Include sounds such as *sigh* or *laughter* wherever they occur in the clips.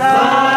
Vai!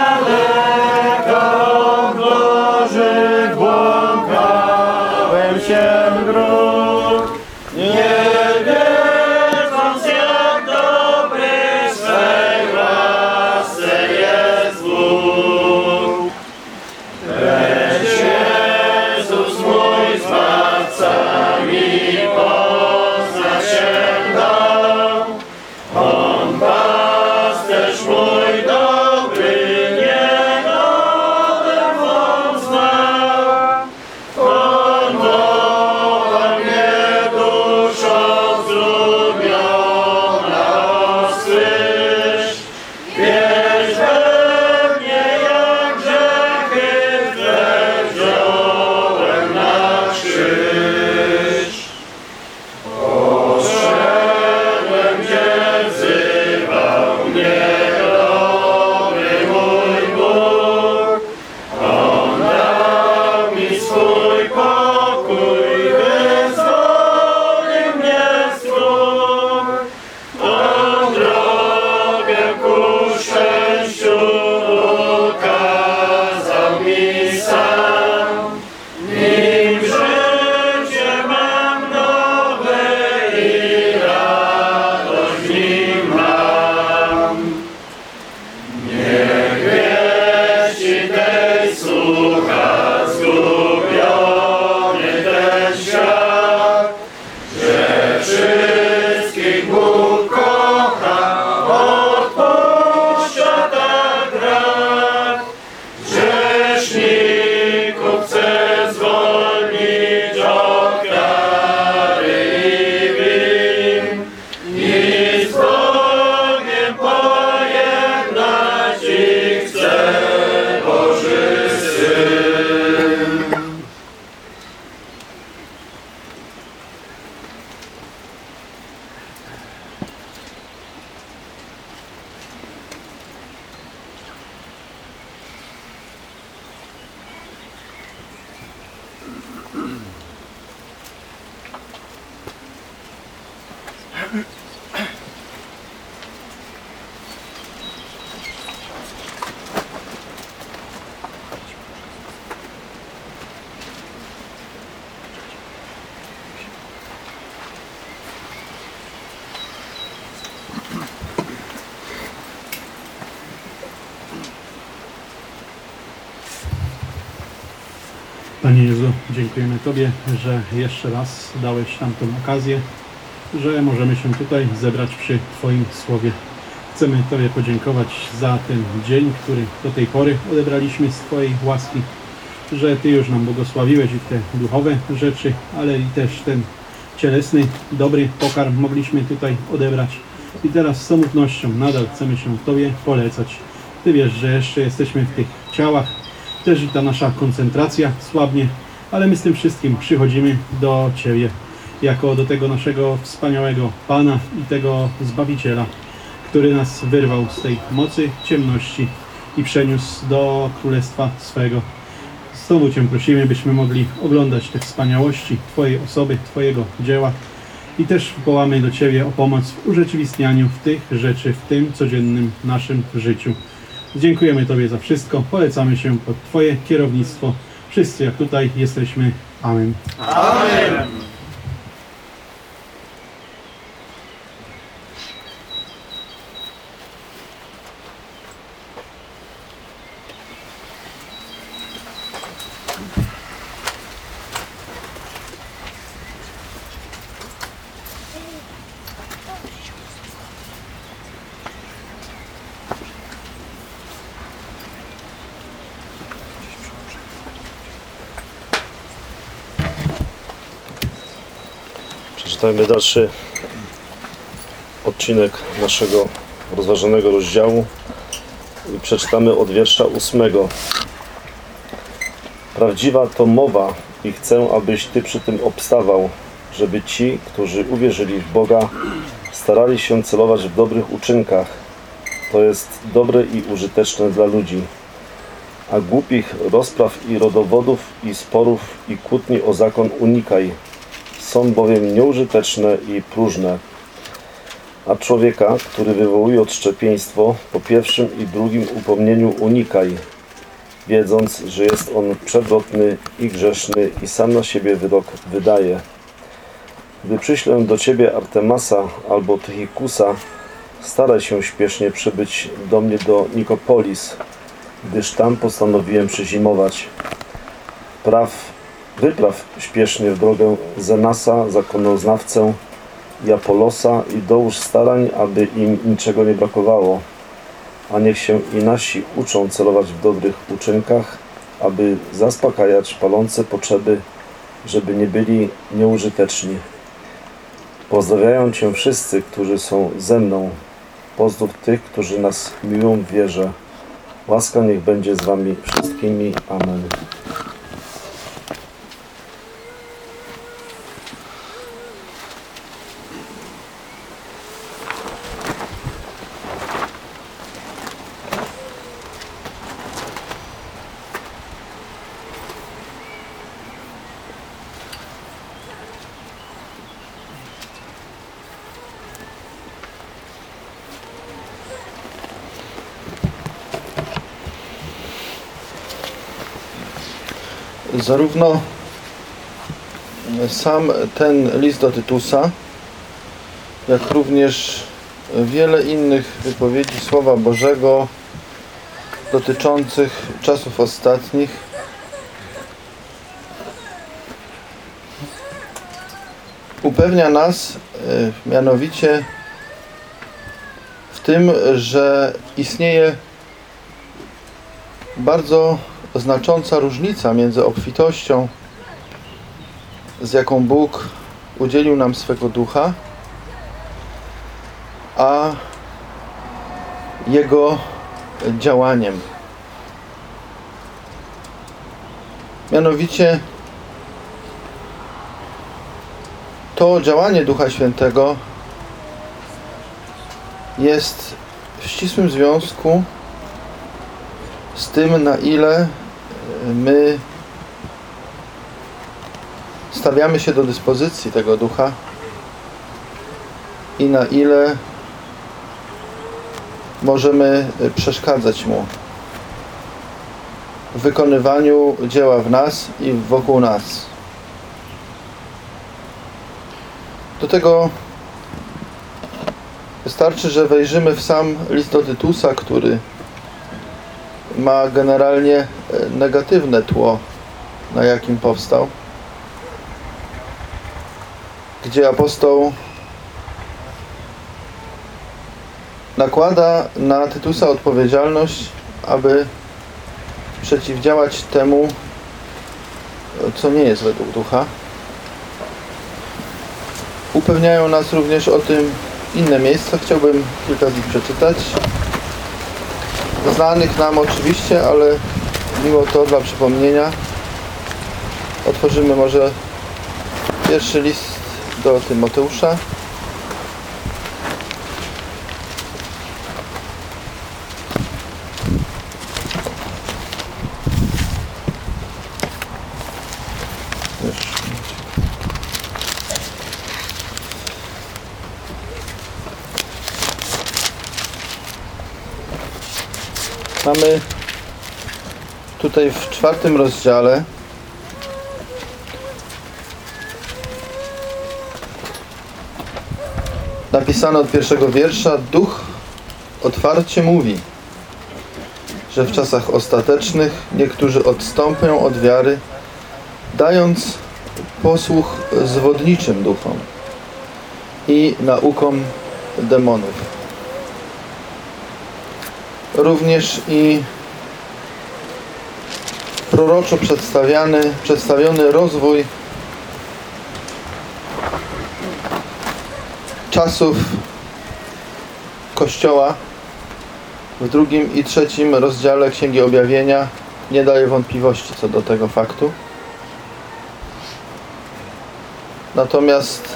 Tobie, że jeszcze raz dałeś nam tą okazję, że możemy się tutaj zebrać przy Twoim Słowie. Chcemy Tobie podziękować za ten dzień, który do tej pory odebraliśmy z Twojej łaski, że Ty już nam błogosławiłeś i te duchowe rzeczy, ale i też ten cielesny, dobry pokarm mogliśmy tutaj odebrać. I teraz z całą ufnością nadal chcemy się Tobie polecać. Ty wiesz, że jeszcze jesteśmy w tych ciałach, też i ta nasza koncentracja słabnie, ale my z tym wszystkim przychodzimy do Ciebie, jako do tego naszego wspaniałego Pana i tego Zbawiciela, który nas wyrwał z tej mocy ciemności i przeniósł do Królestwa swego. Znowu Cię prosimy, byśmy mogli oglądać te wspaniałości Twojej osoby, Twojego dzieła i też wołamy do Ciebie o pomoc w urzeczywistnianiu tych rzeczy w tym codziennym naszym życiu. Dziękujemy Tobie za wszystko. Polecamy się pod Twoje kierownictwo. Wszyscy jak tutaj jesteśmy. Amen. Amen. Przeczytajmy dalszy odcinek naszego rozważanego rozdziału i przeczytamy od wiersza ósmego. Prawdziwa to mowa i chcę, abyś Ty przy tym obstawał, żeby ci, którzy uwierzyli w Boga, starali się celować w dobrych uczynkach. To jest dobre i użyteczne dla ludzi. A głupich rozpraw i rodowodów i sporów i kłótni o zakon unikaj. Są bowiem nieużyteczne i próżne. A człowieka, który wywołuje odszczepieństwo, po pierwszym i drugim upomnieniu unikaj, wiedząc, że jest on przewrotny i grzeszny i sam na siebie wyrok wydaje. Gdy przyślę do ciebie Artemasa albo Tychikusa, staraj się śpiesznie przybyć do mnie do Nikopolis, gdyż tam postanowiłem przezimować. Praw, wypraw śpiesznie w drogę Zenasa, zakonoznawcę, i Apolosa i dołóż starań, aby im niczego nie brakowało. A niech się i nasi uczą celować w dobrych uczynkach, aby zaspokajać palące potrzeby, żeby nie byli nieużyteczni. Pozdrawiają Cię wszyscy, którzy są ze mną. Pozdrów tych, którzy nas miłują w wierze. Łaska niech będzie z Wami wszystkimi. Amen. Zarówno sam ten list do Tytusa, jak również wiele innych wypowiedzi Słowa Bożego dotyczących czasów ostatnich. Upewnia nas e, mianowicie w tym, że istnieje bardzo znacząca różnica między obfitością, z jaką Bóg udzielił nam swego ducha, a Jego działaniem. Mianowicie to działanie Ducha Świętego jest w ścisłym związku z tym, na ile my stawiamy się do dyspozycji tego ducha i na ile możemy przeszkadzać mu w wykonywaniu dzieła w nas i wokół nas. Do tego wystarczy, że wejrzymy w sam list do Tytusa, który ma generalnie negatywne tło, na jakim powstał. Gdzie apostoł nakłada na Tytusa odpowiedzialność, aby przeciwdziałać temu, co nie jest według ducha. Upewniają nas również o tym inne miejsca. Chciałbym kilka z nich przeczytać znanych nam oczywiście, ale mimo to dla przypomnienia otworzymy może pierwszy list do Tymoteusza. Mamy tutaj w czwartym rozdziale. Napisane od pierwszego wiersza Duch otwarcie mówi, że w czasach ostatecznych niektórzy odstąpią od wiary, dając posłuch zwodniczym duchom i naukom demonów. Również i proroczo przedstawiany, przedstawiony rozwój czasów Kościoła w drugim i trzecim rozdziale Księgi Objawienia. Nie daje wątpliwości co do tego faktu. Natomiast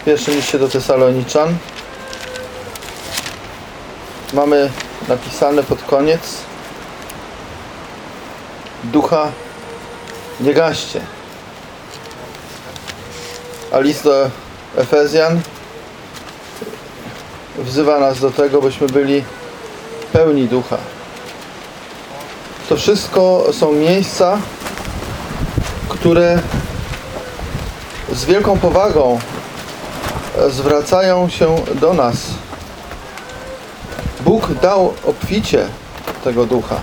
w pierwszym liście do Tesaloniczan. Mamy napisane pod koniec ducha nie gaście. A list do Efezjan wzywa nas do tego, byśmy byli pełni ducha. To wszystko są miejsca, które z wielką powagą zwracają się do nas. Bóg dał obficie tego ducha.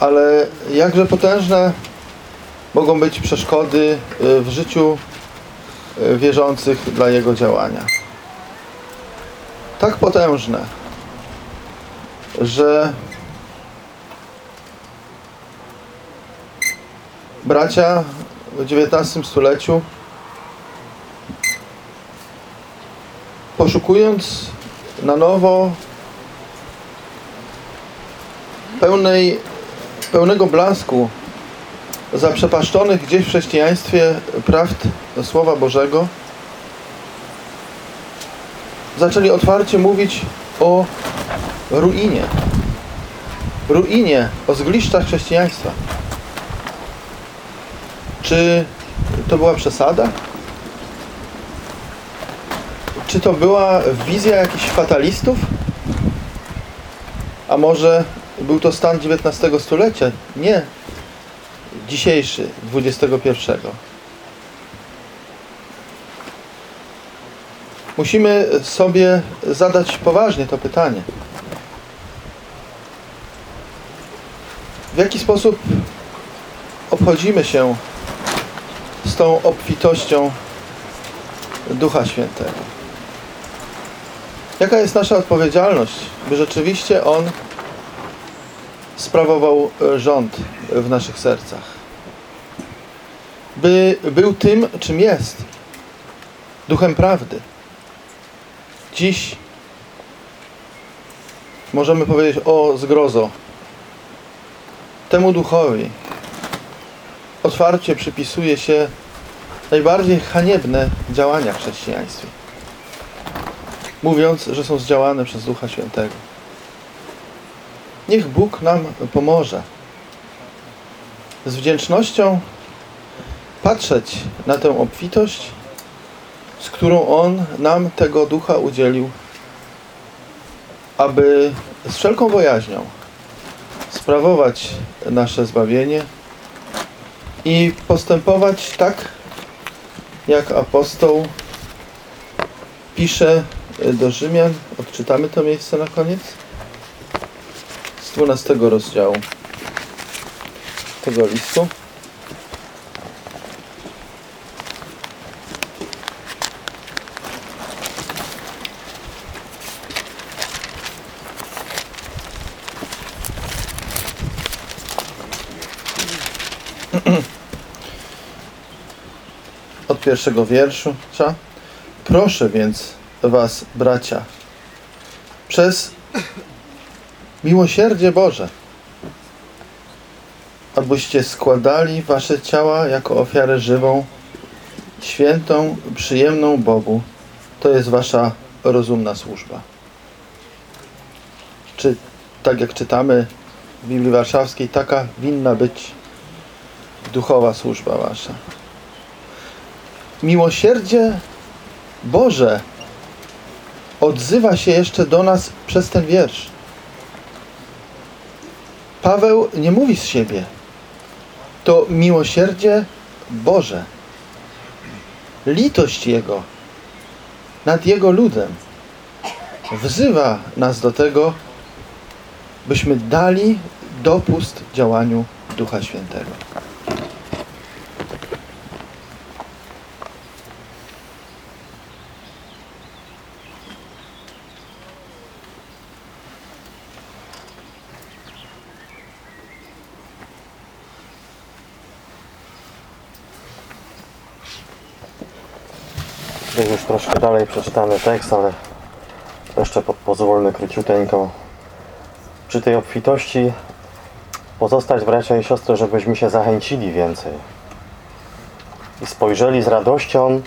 Ale jakże potężne mogą być przeszkody y, w życiu y, wierzących dla Jego działania. Tak potężne, że bracia w XIX stuleciu poszukując na nowo pełnej, pełnego blasku zaprzepaszczonych gdzieś w chrześcijaństwie prawd Słowa Bożego zaczęli otwarcie mówić o ruinie. Ruinie, o zgliszczach chrześcijaństwa. Czy to była przesada? Czy to była wizja jakichś fatalistów? A może był to stan XIX stulecia? Nie. Dzisiejszy, XXI. Musimy sobie zadać poważnie to pytanie. W jaki sposób obchodzimy się z tą obfitością Ducha Świętego? Jaka jest nasza odpowiedzialność, by rzeczywiście On sprawował e, rząd w naszych sercach? By był tym, czym jest, duchem prawdy. Dziś możemy powiedzieć o zgrozo. Temu duchowi otwarcie przypisuje się najbardziej haniebne działania w chrześcijaństwie mówiąc, że są zdziałane przez Ducha Świętego. Niech Bóg nam pomoże z wdzięcznością patrzeć na tę obfitość, z którą On nam tego Ducha udzielił, aby z wszelką bojaźnią sprawować nasze zbawienie i postępować tak, jak apostoł pisze do Rzymian. Odczytamy to miejsce na koniec. Z 12 rozdziału tego listu. *clears throat* Od pierwszego wierszu. Proszę więc Was, bracia, przez miłosierdzie Boże, abyście składali Wasze ciała jako ofiarę żywą, świętą, przyjemną Bogu. To jest Wasza rozumna służba. Czy tak jak czytamy w Biblii Warszawskiej, taka winna być duchowa służba Wasza. Miłosierdzie Boże odzywa się jeszcze do nas przez ten wiersz. Paweł nie mówi z siebie. To miłosierdzie Boże. Litość Jego nad Jego ludem wzywa nas do tego, byśmy dali dopust działaniu Ducha Świętego. Tutaj już troszkę dalej przeczytamy tekst, ale jeszcze po, pozwólmy króciuteńko. Przy tej obfitości pozostać bracia i siostry, żebyśmy się zachęcili więcej i spojrzeli z radością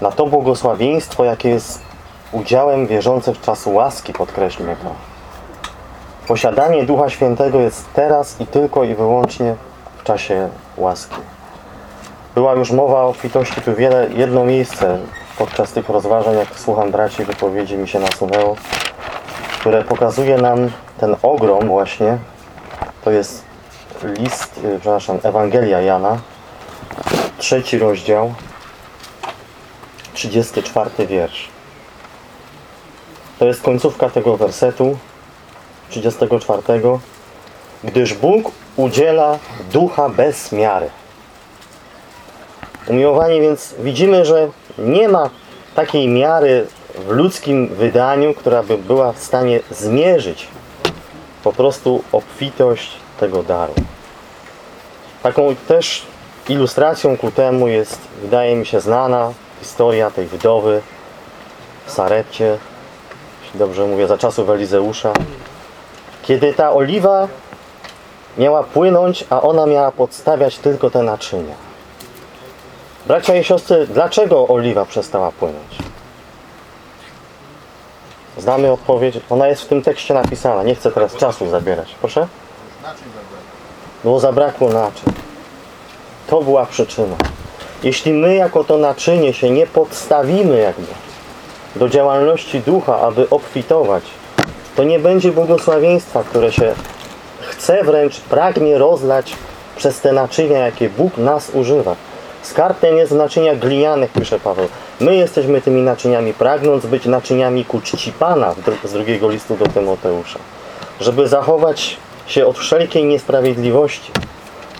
na to błogosławieństwo, jakie jest udziałem wierzących czasu łaski, podkreślmy to. Posiadanie Ducha Świętego jest teraz i tylko i wyłącznie w czasie łaski. Była już mowa o obfitości, tu wiele, jedno miejsce podczas tych rozważań, jak słucham braci, wypowiedzi mi się nasunęło, które pokazuje nam ten ogrom właśnie. To jest list, y, przepraszam, Ewangelia Jana, trzeci rozdział, 34 wiersz. To jest końcówka tego wersetu, 34. Gdyż Bóg udziela ducha bez miary. Umiłowani, więc widzimy, że nie ma takiej miary w ludzkim wydaniu, która by była w stanie zmierzyć po prostu obfitość tego daru. Taką też ilustracją ku temu jest, wydaje mi się, znana historia tej wdowy w Sarepcie, jeśli dobrze mówię, za czasów Elizeusza, kiedy ta oliwa miała płynąć, a ona miała podstawiać tylko te naczynia. Bracia i siostry, dlaczego oliwa przestała płynąć? Znamy odpowiedź. Ona jest w tym tekście napisana. Nie chcę teraz czasu zabierać. Proszę? Bo zabrakło naczyń. To była przyczyna. Jeśli my jako to naczynie się nie podstawimy jakby do działalności ducha, aby obfitować, to nie będzie błogosławieństwa, które się chce wręcz, pragnie rozlać przez te naczynia, jakie Bóg nas używa. Skarb ten jest w naczyniach glinianych, pisze Paweł. My jesteśmy tymi naczyniami, pragnąc być naczyniami ku czci Pana z drugiego listu do Tymoteusza. Żeby zachować się od wszelkiej niesprawiedliwości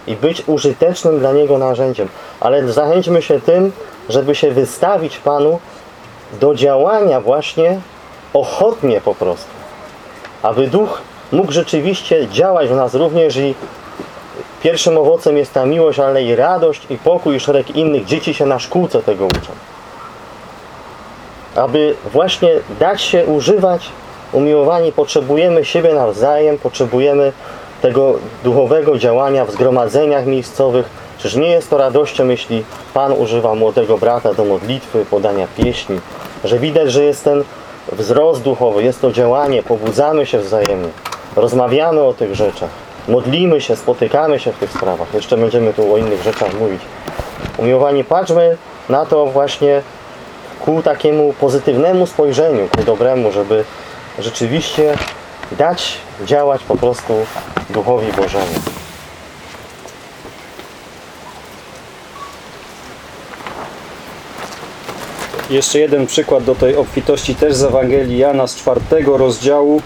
i być użytecznym dla Niego narzędziem. Ale zachęćmy się tym, żeby się wystawić Panu do działania właśnie ochotnie po prostu. Aby Duch mógł rzeczywiście działać w nas również i pierwszym owocem jest ta miłość, ale i radość i pokój i szereg innych. Dzieci się na szkółce tego uczą. Aby właśnie dać się używać, umiłowani, potrzebujemy siebie nawzajem, potrzebujemy tego duchowego działania w zgromadzeniach miejscowych. Czyż nie jest to radością, jeśli Pan używa młodego brata do modlitwy, podania pieśni, że widać, że jest ten wzrost duchowy, jest to działanie, pobudzamy się wzajemnie, rozmawiamy o tych rzeczach, modlimy się, spotykamy się w tych sprawach. Jeszcze będziemy tu o innych rzeczach mówić. Umiłowani, patrzmy na to właśnie ku takiemu pozytywnemu spojrzeniu, ku dobremu, żeby rzeczywiście dać działać po prostu Duchowi Bożemu. Jeszcze jeden przykład do tej obfitości też z Ewangelii Jana z czwartego rozdziału,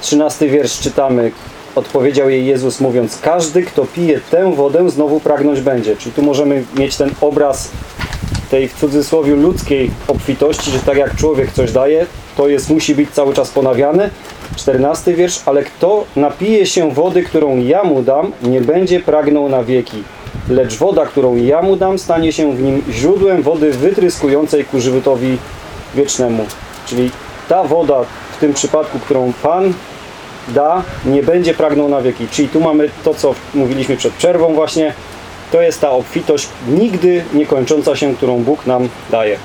13 wiersz czytamy. Odpowiedział jej Jezus mówiąc, każdy kto pije tę wodę znowu pragnąć będzie. Czyli tu możemy mieć ten obraz tej w cudzysłowie ludzkiej obfitości, że tak jak człowiek coś daje, to jest, musi być cały czas ponawiane. 14 wiersz, ale kto napije się wody, którą ja mu dam, nie będzie pragnął na wieki. Lecz woda, którą ja mu dam, stanie się w nim źródłem wody wytryskującej ku żywotowi wiecznemu. Czyli ta woda, w tym przypadku, którą Pan da, nie będzie pragnął na wieki. Czyli tu mamy to, co mówiliśmy przed przerwą właśnie. To jest ta obfitość nigdy nie kończąca się, którą Bóg nam daje.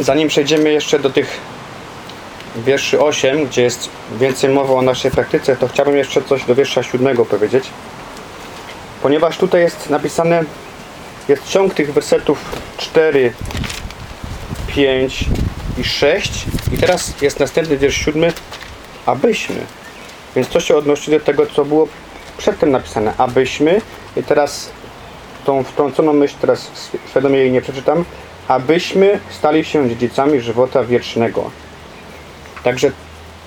Zanim przejdziemy jeszcze do tych wierszy 8, gdzie jest więcej mowy o naszej praktyce, to chciałbym jeszcze coś do wiersza 7 powiedzieć. Ponieważ tutaj jest napisane, jest ciąg tych wersetów 4, 5 i 6 i teraz jest następny wiersz 7, abyśmy. Więc to się odnosi do tego, co było przedtem napisane, abyśmy. I teraz tą wtrąconą myśl teraz świadomie jej nie przeczytam, abyśmy stali się dziedzicami żywota wiecznego. Także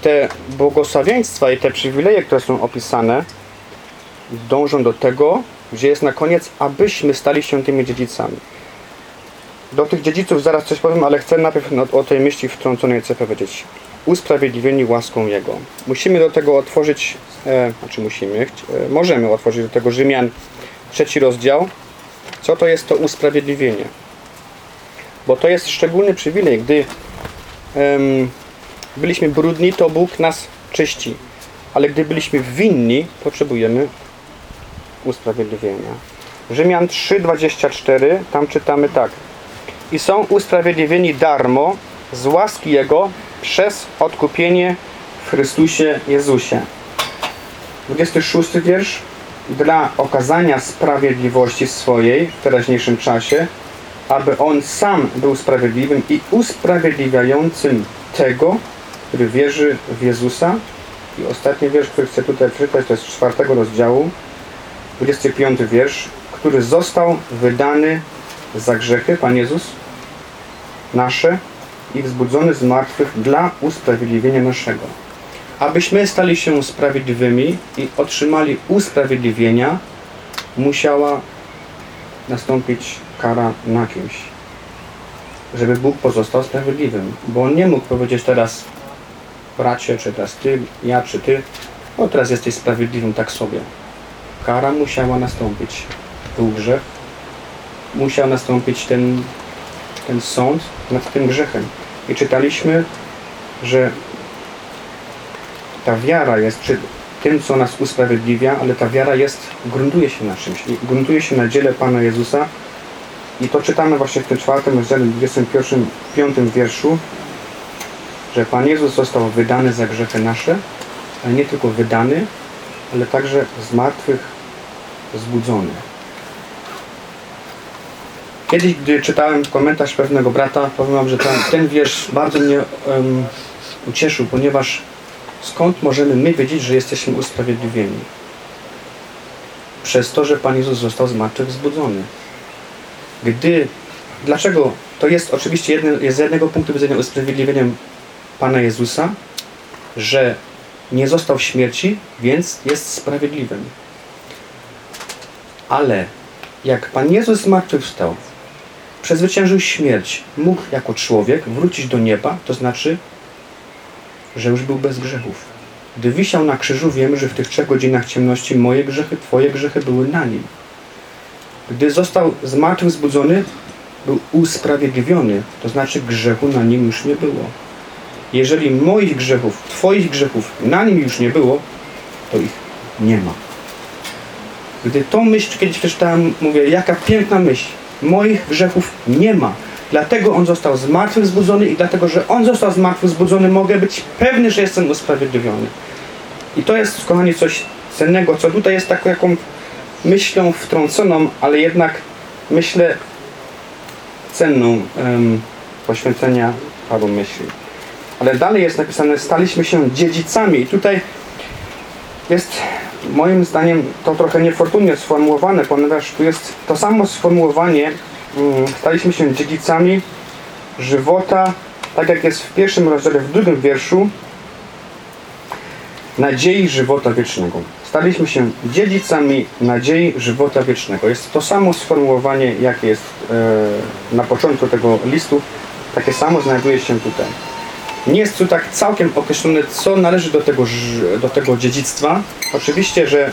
te błogosławieństwa i te przywileje, które są opisane, dążą do tego, gdzie jest na koniec, abyśmy stali się tymi dziedzicami. Do tych dziedziców zaraz coś powiem, ale chcę najpierw no, o tej myśli wtrąconej chcę powiedzieć. Usprawiedliwieni łaską Jego. Musimy do tego otworzyć, e, znaczy musimy, e, możemy otworzyć do tego Rzymian trzeci rozdział. Co to jest to usprawiedliwienie? Bo to jest szczególny przywilej, gdy em, byliśmy brudni, to Bóg nas czyści. Ale gdy byliśmy winni, potrzebujemy usprawiedliwienia. Rzymian 3,24, tam czytamy tak. I są usprawiedliwieni darmo z łaski Jego przez odkupienie w Chrystusie Jezusie. 26 wiersz. Dla okazania sprawiedliwości swojej w teraźniejszym czasie, aby on sam był sprawiedliwym i usprawiedliwiającym tego, który wierzy w Jezusa. I ostatni wiersz, który chcę tutaj przeczytać, to jest z czwartego rozdziału, 25 wiersz, który został wydany za grzechy, Pan Jezus, nasze i wzbudzony z martwych dla usprawiedliwienia naszego. Abyśmy stali się sprawiedliwymi i otrzymali usprawiedliwienia, musiała nastąpić kara na kimś. Żeby Bóg pozostał sprawiedliwym. Bo On nie mógł powiedzieć teraz bracie, czy teraz ty, ja, czy ty, no teraz jesteś sprawiedliwym tak sobie. Kara musiała nastąpić. Był grzech. Musiał nastąpić ten, ten sąd nad tym grzechem. I czytaliśmy, że ta wiara jest tym, co nas usprawiedliwia, ale ta wiara jest, gruntuje się na czymś. I gruntuje się na dziele Pana Jezusa. I to czytamy właśnie w tym czwartym rozdziale, 21, piątym wierszu, że Pan Jezus został wydany za grzechy nasze, ale nie tylko wydany, ale także z martwych zbudzony. Kiedyś, gdy czytałem komentarz pewnego brata, powiem wam, że ten, ten wiersz bardzo mnie em, ucieszył, ponieważ skąd możemy my wiedzieć, że jesteśmy usprawiedliwieni? Przez to, że Pan Jezus został z martwych wzbudzony. Gdy, dlaczego? To jest oczywiście jedne, z jednego punktu widzenia usprawiedliwieniem Pana Jezusa, że nie został w śmierci, więc jest sprawiedliwym. Ale jak Pan Jezus zmartwychwstał, przezwyciężył śmierć, mógł jako człowiek wrócić do nieba, to znaczy, że już był bez grzechów. Gdy wisiał na krzyżu, wiemy, że w tych trzech godzinach ciemności moje grzechy, Twoje grzechy były na nim. Gdy został zmartwychwzbudzony, był usprawiedliwiony, to znaczy grzechu na nim już nie było. Jeżeli moich grzechów, Twoich grzechów na nim już nie było, to ich nie ma. Gdy tą myśl kiedyś przeczytałem, mówię, jaka piękna myśl. Moich grzechów nie ma. Dlatego On został z martwych zbudzony i dlatego, że On został z martwych zbudzony, mogę być pewny, że jestem usprawiedliwiony. I to jest, kochani, coś cennego, co tutaj jest taką jaką myślą wtrąconą, ale jednak myślę cenną em, poświęcenia paru myśli. Ale dalej jest napisane, staliśmy się dziedzicami. I tutaj jest moim zdaniem to trochę niefortunnie sformułowane, ponieważ tu jest to samo sformułowanie, mm, staliśmy się dziedzicami żywota, tak jak jest w pierwszym rozdziale, w drugim wierszu, nadziei żywota wiecznego. Staliśmy się dziedzicami nadziei żywota wiecznego. Jest to samo sformułowanie, jakie jest e, na początku tego listu, takie samo znajduje się tutaj. Nie jest tu tak całkiem określone, co należy do tego, do tego dziedzictwa. Oczywiście, że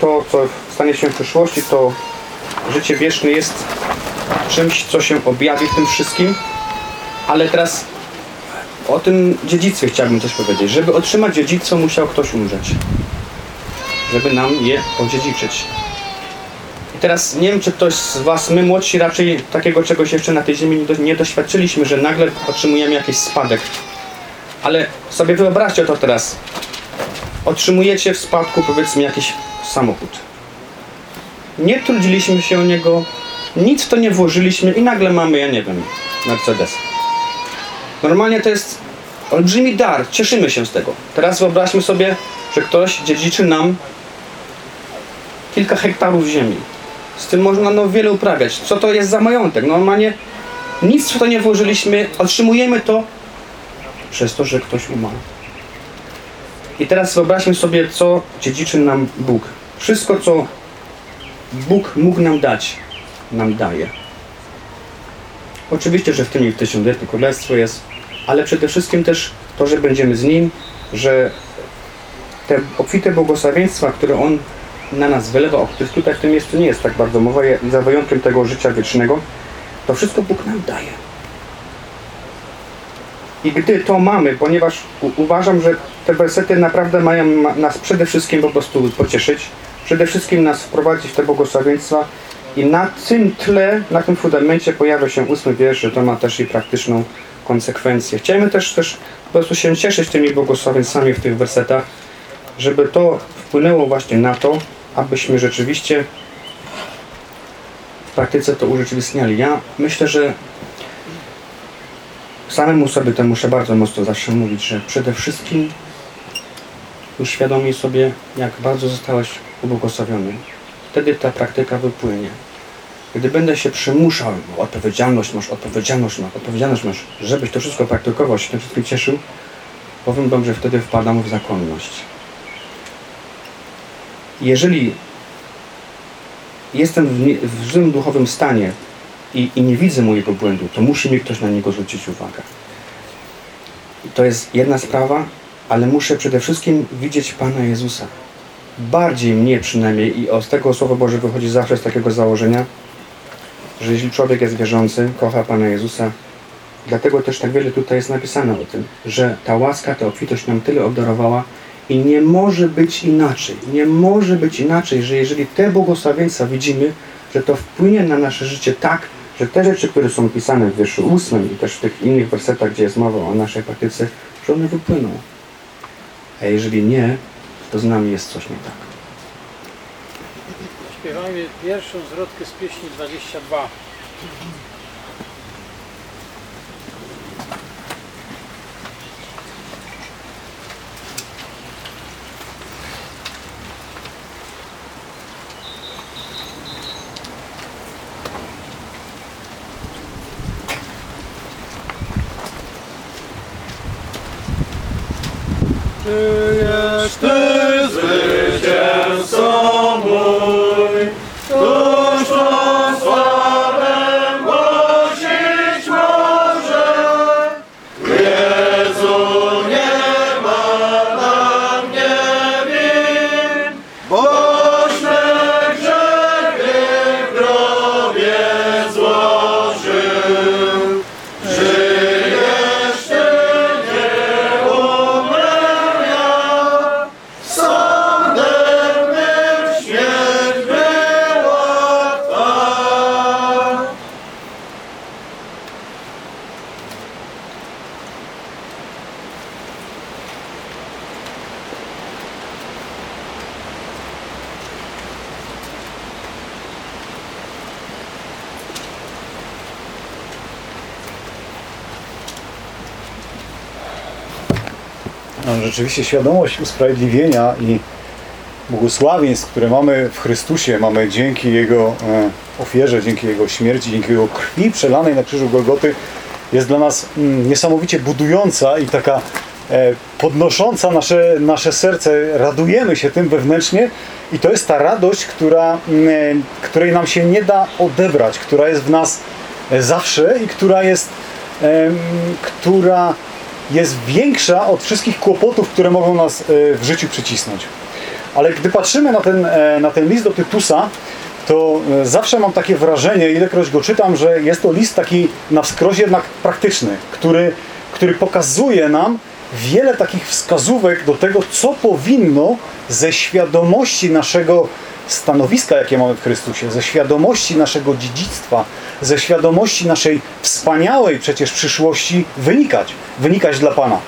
to, co stanie się w przyszłości, to życie wieczne jest czymś, co się objawi w tym wszystkim, ale teraz o tym dziedzictwie chciałbym coś powiedzieć. Żeby otrzymać dziedzictwo, musiał ktoś umrzeć. Żeby nam je odziedziczyć. I teraz nie wiem, czy ktoś z Was, my młodsi raczej takiego czegoś jeszcze na tej ziemi nie doświadczyliśmy, że nagle otrzymujemy jakiś spadek. Ale sobie wyobraźcie to teraz. Otrzymujecie w spadku powiedzmy jakiś samochód. Nie trudziliśmy się o niego, nic w to nie włożyliśmy i nagle mamy, ja nie wiem, Mercedes. Normalnie to jest olbrzymi dar, cieszymy się z tego. Teraz wyobraźmy sobie, że ktoś dziedziczy nam kilka hektarów ziemi. Z tym można no, wiele uprawiać. Co to jest za majątek? Normalnie nic w to nie włożyliśmy, otrzymujemy to przez to, że ktoś umarł. I teraz wyobraźmy sobie, co dziedziczy nam Bóg. Wszystko, co Bóg mógł nam dać, nam daje. Oczywiście, że w tym i w tysiącletnie królestwo jest, ale przede wszystkim też to, że będziemy z Nim, że te obfite błogosławieństwa, które On na nas wylewa, o których tutaj w tym miejscu nie jest tak bardzo mowa, za wyjątkiem tego życia wiecznego, to wszystko Bóg nam daje. I gdy to mamy, ponieważ uważam, że te wersety naprawdę mają ma- nas przede wszystkim po prostu pocieszyć, przede wszystkim nas wprowadzić w te błogosławieństwa i na tym tle, na tym fundamencie pojawia się ósmy wiersz, że to ma też i praktyczną konsekwencję. Chciałem też, też po prostu się cieszyć tymi błogosławieństwami w tych wersetach, żeby to wpłynęło właśnie na to, abyśmy rzeczywiście w praktyce to urzeczywistniali. Ja myślę, że samemu sobie to muszę bardzo mocno zawsze mówić, że przede wszystkim uświadomić sobie, jak bardzo zostałeś ubłogosławiony. Wtedy ta praktyka wypłynie. Gdy będę się przymuszał, bo odpowiedzialność masz, odpowiedzialność masz, odpowiedzialność masz, żebyś to wszystko praktykował, się tym wszystkim cieszył, powiem Wam, że wtedy wpadam w zakonność. Jeżeli jestem w, w złym duchowym stanie i, i nie widzę mojego błędu, to musi mi ktoś na niego zwrócić uwagę. To jest jedna sprawa, ale muszę przede wszystkim widzieć Pana Jezusa. Bardziej mnie przynajmniej i z tego Słowo Boże wychodzi zawsze z takiego założenia, że jeśli człowiek jest wierzący, kocha Pana Jezusa, dlatego też tak wiele tutaj jest napisane o tym, że ta łaska, ta obfitość nam tyle obdarowała i nie może być inaczej. Nie może być inaczej, że jeżeli te błogosławieństwa widzimy, że to wpłynie na nasze życie tak, że te rzeczy, które są pisane w wierszu ósmym i też w tych innych wersetach, gdzie jest mowa o naszej praktyce, że one wypłyną. A jeżeli nie, to z nami jest coś nie tak. Śpiewajmy pierwszą zwrotkę z pieśni 22. Yes, rzeczywiście świadomość usprawiedliwienia i błogosławieństw, które mamy w Chrystusie, mamy dzięki Jego e, ofierze, dzięki Jego śmierci, dzięki Jego krwi przelanej na krzyżu Golgoty, jest dla nas mm, niesamowicie budująca i taka e, podnosząca nasze, nasze serce. Radujemy się tym wewnętrznie i to jest ta radość, która, mm, której nam się nie da odebrać, która jest w nas e, zawsze i która jest, która jest większa od wszystkich kłopotów, które mogą nas e, w życiu przycisnąć. Ale gdy patrzymy na ten, e, na ten list do Tytusa, to e, zawsze mam takie wrażenie, ilekroć go czytam, że jest to list taki na wskroś jednak praktyczny, który, który pokazuje nam wiele takich wskazówek do tego, co powinno ze świadomości naszego stanowiska, jakie mamy w Chrystusie, ze świadomości naszego dziedzictwa, ze świadomości naszej wspaniałej przecież przyszłości wynikać, wynikać dla Pana.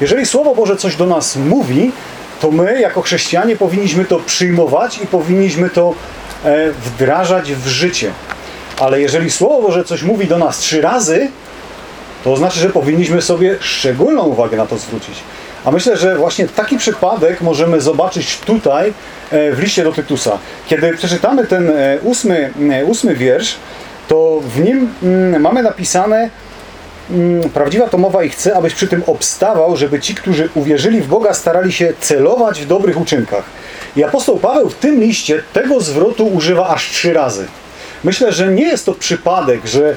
Jeżeli Słowo Boże coś do nas mówi, to my jako chrześcijanie powinniśmy to przyjmować i powinniśmy to e, wdrażać w życie. Ale jeżeli Słowo Boże coś mówi do nas trzy razy, to znaczy, że powinniśmy sobie szczególną uwagę na to zwrócić. A myślę, że właśnie taki przypadek możemy zobaczyć tutaj e, w liście do Tytusa. Kiedy przeczytamy ten e, ósmy, e, ósmy wiersz, to w nim mm, mamy napisane mm, Prawdziwa to mowa i chce, abyś przy tym obstawał, żeby ci, którzy uwierzyli w Boga, starali się celować w dobrych uczynkach. I apostoł Paweł w tym liście tego zwrotu używa aż trzy razy. Myślę, że nie jest to przypadek, że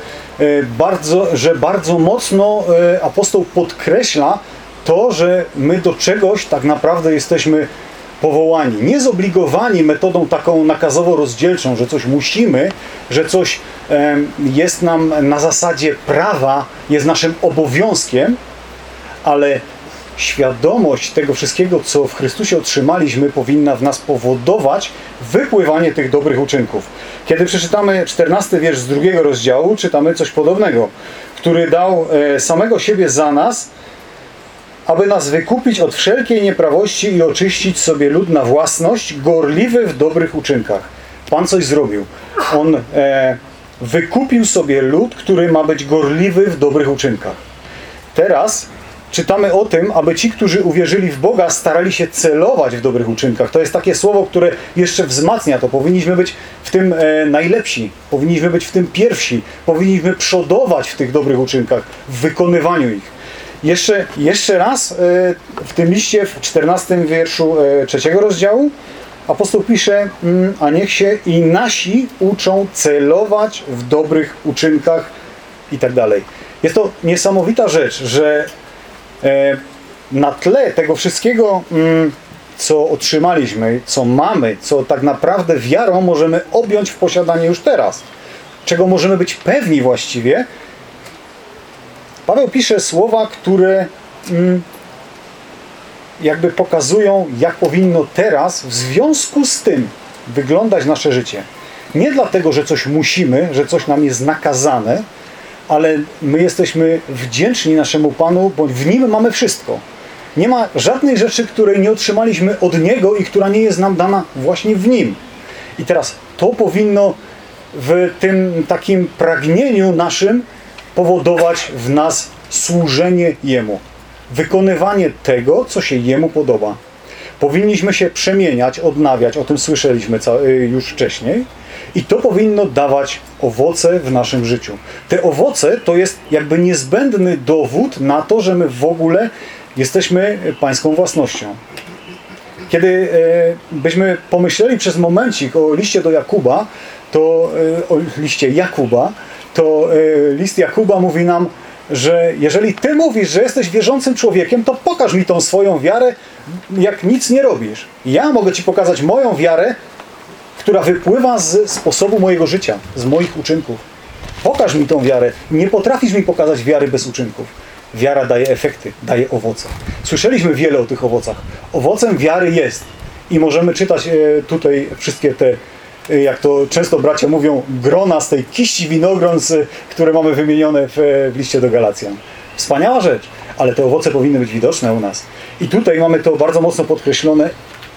bardzo, że bardzo mocno apostoł podkreśla to, że my do czegoś tak naprawdę jesteśmy powołani. Nie zobligowani metodą taką nakazowo-rozdzielczą, że coś musimy, że coś jest nam na zasadzie prawa, jest naszym obowiązkiem, ale świadomość tego wszystkiego, co w Chrystusie otrzymaliśmy, powinna w nas powodować wypływanie tych dobrych uczynków. Kiedy przeczytamy 14 wiersz z drugiego rozdziału, czytamy coś podobnego, który dał e, samego siebie za nas, aby nas wykupić od wszelkiej nieprawości i oczyścić sobie lud na własność, gorliwy w dobrych uczynkach. Pan coś zrobił. On e, wykupił sobie lud, który ma być gorliwy w dobrych uczynkach. Teraz czytamy o tym, aby ci, którzy uwierzyli w Boga, starali się celować w dobrych uczynkach. To jest takie słowo, które jeszcze wzmacnia to. Powinniśmy być w tym e, najlepsi, powinniśmy być w tym pierwsi, powinniśmy przodować w tych dobrych uczynkach, w wykonywaniu ich. Jeszcze, jeszcze raz e, w tym liście, w 14 wierszu e, trzeciego rozdziału, apostoł pisze, mm, a niech się i nasi uczą celować w dobrych uczynkach i tak dalej. Jest to niesamowita rzecz, że e, na tle tego wszystkiego, mm, co otrzymaliśmy, co mamy, co tak naprawdę wiarą możemy objąć w posiadanie już teraz, czego możemy być pewni właściwie, Paweł pisze słowa, które mm, jakby pokazują, jak powinno teraz w związku z tym wyglądać nasze życie. Nie dlatego, że coś musimy, że coś nam jest nakazane, ale my jesteśmy wdzięczni naszemu Panu, bo w Nim mamy wszystko. Nie ma żadnej rzeczy, której nie otrzymaliśmy od Niego i która nie jest nam dana właśnie w Nim. I teraz to powinno w tym takim pragnieniu naszym powodować w nas służenie Jemu. Wykonywanie tego, co się Jemu podoba. Powinniśmy się przemieniać, odnawiać, o tym słyszeliśmy y, już wcześniej. I to powinno dawać owoce w naszym życiu. Te owoce to jest jakby niezbędny dowód na to, że my w ogóle jesteśmy pańską własnością. Kiedy e, byśmy pomyśleli przez momencik o liście do Jakuba, to e, o liście Jakuba, to e, list Jakuba mówi nam, że jeżeli ty mówisz, że jesteś wierzącym człowiekiem, to pokaż mi tą swoją wiarę, jak nic nie robisz. Ja mogę ci pokazać moją wiarę, która wypływa z sposobu mojego życia, z moich uczynków. Pokaż mi tą wiarę. Nie potrafisz mi pokazać wiary bez uczynków. Wiara daje efekty, daje owoce. Słyszeliśmy wiele o tych owocach. Owocem wiary jest. I możemy czytać e, tutaj wszystkie te, jak to często bracia mówią, grona z tej kiści winogron, z- które mamy wymienione w, e, w liście do Galacjan. Wspaniała rzecz, ale te owoce powinny być widoczne u nas. I tutaj mamy to bardzo mocno podkreślone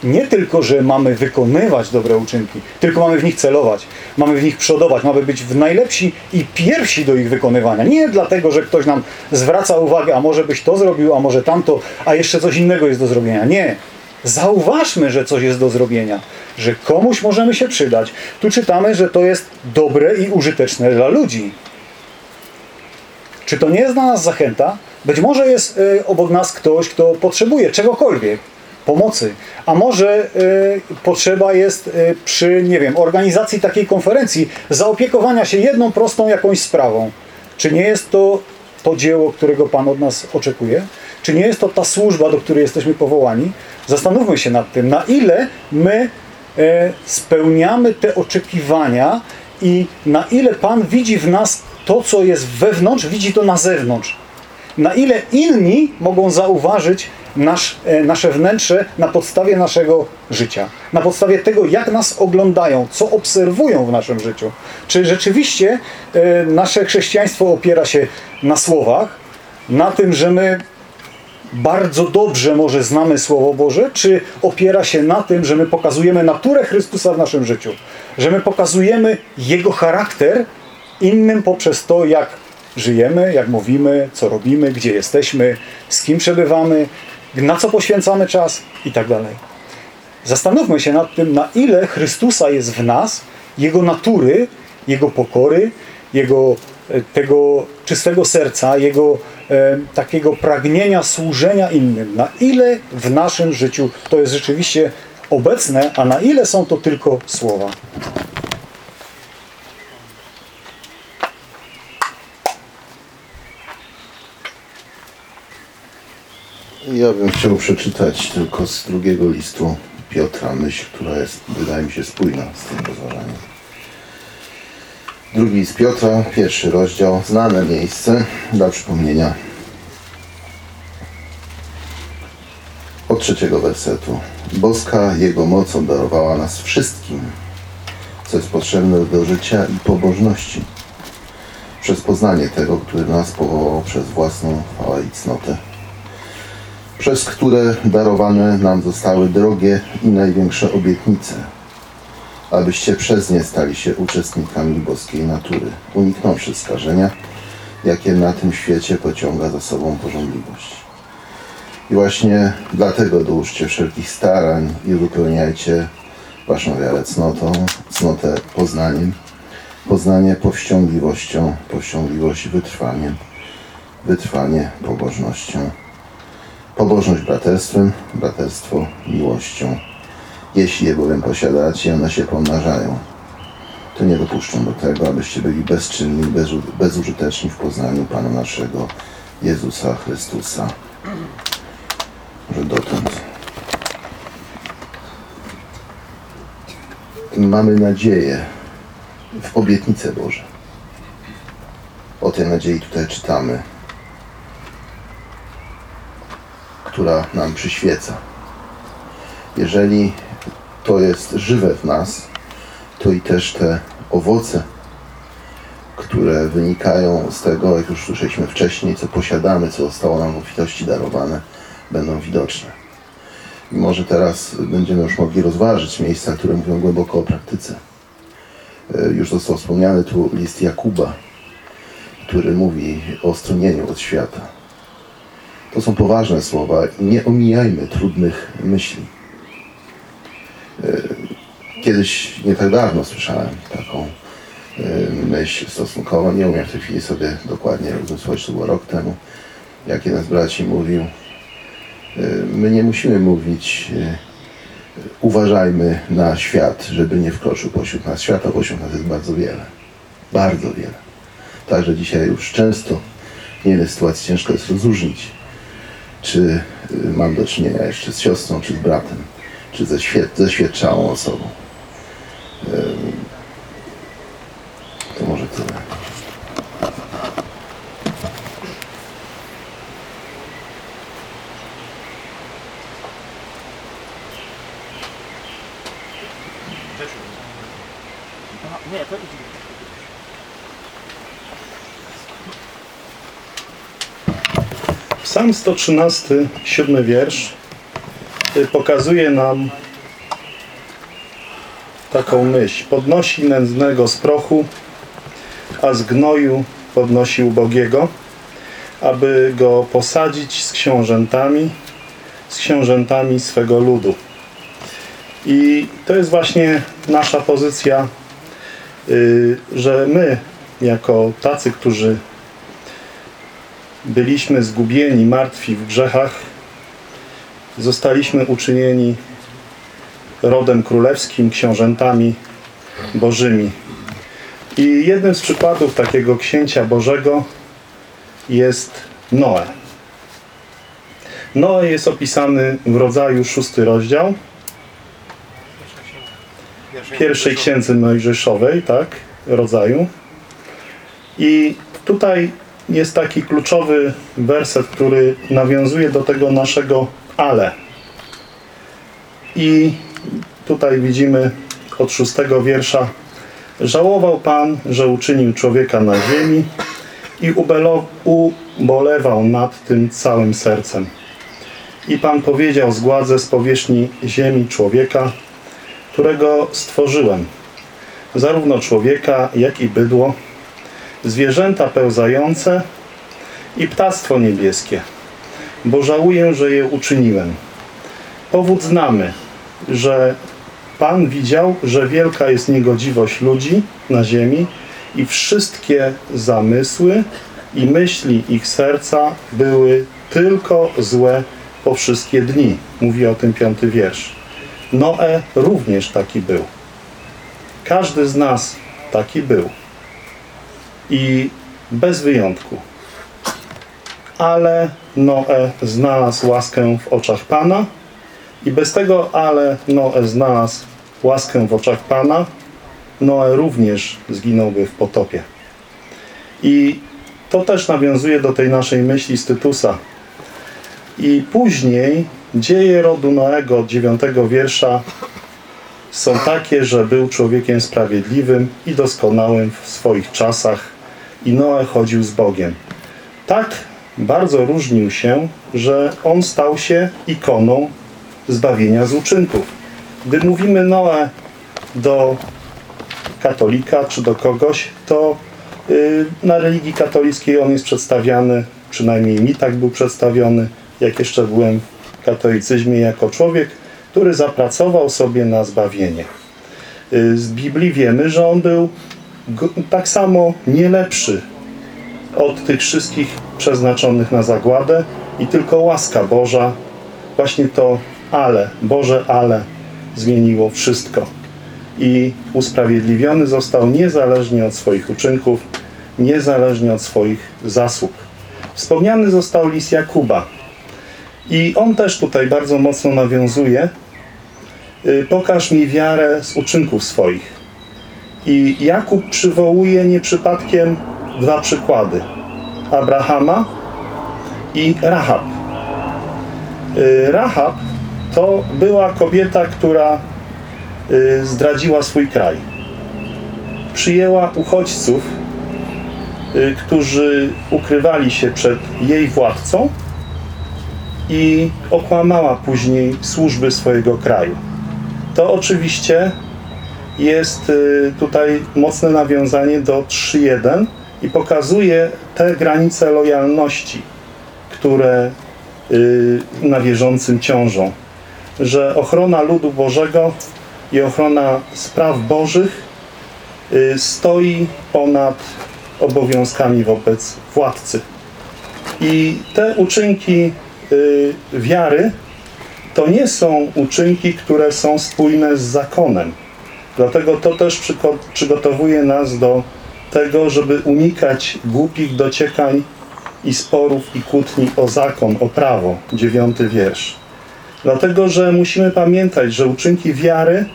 nie tylko, że mamy wykonywać dobre uczynki, tylko mamy w nich celować, mamy w nich przodować, mamy być w najlepsi i pierwsi do ich wykonywania. Nie dlatego, że ktoś nam zwraca uwagę, a może byś to zrobił, a może tamto, a jeszcze coś innego jest do zrobienia. Nie. Zauważmy, że coś jest do zrobienia, że komuś możemy się przydać. Tu czytamy, że to jest dobre i użyteczne dla ludzi. Czy to nie jest dla nas zachęta? Być może jest y, obok nas ktoś, kto potrzebuje czegokolwiek, pomocy. A może y, potrzeba jest y, przy, nie wiem, organizacji takiej konferencji zaopiekowania się jedną prostą jakąś sprawą. Czy nie jest to to dzieło, którego Pan od nas oczekuje? Czy nie jest to ta służba, do której jesteśmy powołani? Zastanówmy się nad tym, na ile my e, spełniamy te oczekiwania i na ile Pan widzi w nas to, co jest wewnątrz, widzi to na zewnątrz. Na ile inni mogą zauważyć nasz, e, nasze wnętrze na podstawie naszego życia, na podstawie tego, jak nas oglądają, co obserwują w naszym życiu. Czy rzeczywiście e, nasze chrześcijaństwo opiera się na słowach, na tym, że my bardzo dobrze może znamy Słowo Boże, czy opiera się na tym, że my pokazujemy naturę Chrystusa w naszym życiu, że my pokazujemy Jego charakter innym poprzez to, jak żyjemy, jak mówimy, co robimy, gdzie jesteśmy, z kim przebywamy, na co poświęcamy czas i tak dalej. Zastanówmy się nad tym, na ile Chrystusa jest w nas, Jego natury, Jego pokory, Jego tego czystego serca, Jego e, takiego pragnienia służenia innym. Na ile w naszym życiu to jest rzeczywiście obecne, a na ile są to tylko słowa. Ja bym chciał przeczytać tylko z drugiego listu Piotra myśl, która jest, wydaje mi się, spójna z tym rozważaniem. Drugi list Piotra, pierwszy rozdział, znane miejsce dla przypomnienia. Od trzeciego wersetu. Boska Jego mocą darowała nas wszystkim, co jest potrzebne do życia i pobożności, przez poznanie tego, który nas powołał przez własną chwałę i cnotę przez które darowane nam zostały drogie i największe obietnice, abyście przez nie stali się uczestnikami boskiej natury, uniknąwszy skażenia, jakie na tym świecie pociąga za sobą porządliwość. I właśnie dlatego dołóżcie wszelkich starań i wypełniajcie waszą wiarę cnotą, cnotę poznaniem, poznanie powściągliwością, powściągliwość wytrwaniem, wytrwanie pobożnością, pobożność braterstwem, braterstwo miłością. Jeśli je bowiem posiadacie, one się pomnażają. To nie dopuszczą do tego, abyście byli bezczynni, bezu, bezużyteczni w poznaniu Pana naszego Jezusa Chrystusa. Może dotąd. Mamy nadzieję w obietnice Boże. O tej nadziei tutaj czytamy, która nam przyświeca. Jeżeli to jest żywe w nas, to i też te owoce, które wynikają z tego, jak już słyszeliśmy wcześniej, co posiadamy, co zostało nam w obfitości darowane, będą widoczne. I może teraz będziemy już mogli rozważyć miejsca, które mówią głęboko o praktyce. E, Już został wspomniany tu list Jakuba, który mówi o stronieniu od świata. To są poważne słowa nie omijajmy trudnych myśli. E, Kiedyś, nie tak dawno słyszałem taką e, myśl stosunkowo, nie umiem w tej chwili sobie dokładnie uzmysłowić, to było rok temu, jak jeden z braci mówił, e, my nie musimy mówić uważajmy na świat, żeby nie wkroczył pośród nas. Świata pośród nas jest bardzo wiele. Bardzo wiele. Także dzisiaj już często niejednej sytuacji ciężko jest rozróżnić, czy y, mam do czynienia jeszcze z siostrą, czy z bratem, czy ze, świet, ze świadczałą osobą. To może tyle. Psalm 113, siódmy wiersz pokazuje nam taką myśl. Podnosi nędznego z prochu, a z gnoju podnosi ubogiego, aby go posadzić z książętami, z książętami swego ludu. I to jest właśnie nasza pozycja, y, że my, jako tacy, którzy byliśmy zgubieni, martwi w grzechach, zostaliśmy uczynieni rodem królewskim, książętami bożymi. I jednym z przykładów takiego księcia Bożego jest Noe. Noe jest opisany w rodzaju szósty rozdział pierwszej księdze Mojżeszowej, tak, rodzaju. I tutaj jest taki kluczowy werset, który nawiązuje do tego naszego ale. I tutaj widzimy od szóstego wiersza Żałował Pan, że uczynił człowieka na ziemi i ubolewał nad tym całym sercem. I Pan powiedział, zgładzę z powierzchni ziemi człowieka, którego stworzyłem. Zarówno człowieka, jak i bydło, zwierzęta pełzające i ptactwo niebieskie, bo żałuję, że je uczyniłem. Powód znamy, że Pan widział, że wielka jest niegodziwość ludzi na ziemi i wszystkie zamysły i myśli ich serca były tylko złe po wszystkie dni. Mówi o tym piąty wiersz. Noe również taki był. Każdy z nas taki był i bez wyjątku. Ale Noe znalazł łaskę w oczach Pana i bez tego ale Noe znalazł łaskę w oczach Pana, Noe również zginąłby w potopie. I to też nawiązuje do tej naszej myśli z Tytusa. I później dzieje rodu Noego od dziewiątego wiersza są takie, że był człowiekiem sprawiedliwym i doskonałym w swoich czasach i Noe chodził z Bogiem. Tak bardzo różnił się, że on stał się ikoną zbawienia z uczynków. Gdy mówimy Noe do katolika czy do kogoś, to y, na religii katolickiej on jest przedstawiany, przynajmniej mi tak był przedstawiony, jak jeszcze byłem w katolicyzmie, jako człowiek, który zapracował sobie na zbawienie. Y, Z Biblii wiemy, że on był tak samo nie lepszy od tych wszystkich przeznaczonych na zagładę i tylko łaska Boża, właśnie to ale, Boże ale zmieniło wszystko. I usprawiedliwiony został niezależnie od swoich uczynków, niezależnie od swoich zasług. Wspomniany został list Jakuba. I on też tutaj bardzo mocno nawiązuje. y, Pokaż mi wiarę z uczynków swoich. I Jakub przywołuje nie przypadkiem dwa przykłady. Abrahama i Rahab. Y, Rahab to była kobieta, która y, zdradziła swój kraj. Przyjęła uchodźców, y, którzy ukrywali się przed jej władcą i okłamała później służby swojego kraju. To oczywiście jest tutaj mocne nawiązanie do 3.1 i pokazuje te granice lojalności, które y, na wierzącym ciążą. Że ochrona ludu Bożego i ochrona spraw Bożych y, stoi ponad obowiązkami wobec władcy. I te uczynki y, wiary to nie są uczynki, które są spójne z zakonem. Dlatego to też przygotowuje nas do tego, żeby unikać głupich dociekań i sporów i kłótni o zakon, o prawo. Dziewiąty wiersz. Dlatego, że musimy pamiętać, że uczynki wiary,